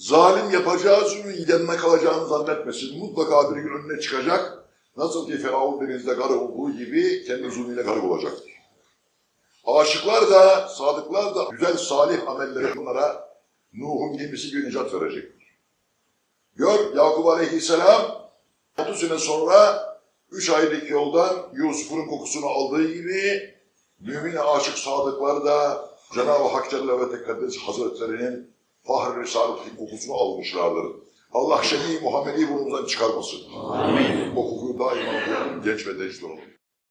Zalim yapacağı zulmün yanına kalacağını zannetmesin. Mutlaka bir gün önüne çıkacak. Nasıl ki Firavun denizde garip olduğu gibi kendi zulmüyle garip olacaktır. Aşıklar da, sadıklar da güzel salih amelleri bunlara Nuh'un gemisi gibi necat verecektir. Gör Yakup Aleyhisselam 30 sene sonra 3 aylık yoldan Yusuf'un kokusunu aldığı gibi mümin aşık sadıklar da Cenab-ı Hak Celle ve Tekaddes Hazretlerinin Fahri Risalet'in kokusunu almışlardır. Allah Şemi Muhammed'i burnumuzdan çıkarmasın. Amin. O kokuyu daima genç ve genç olalım.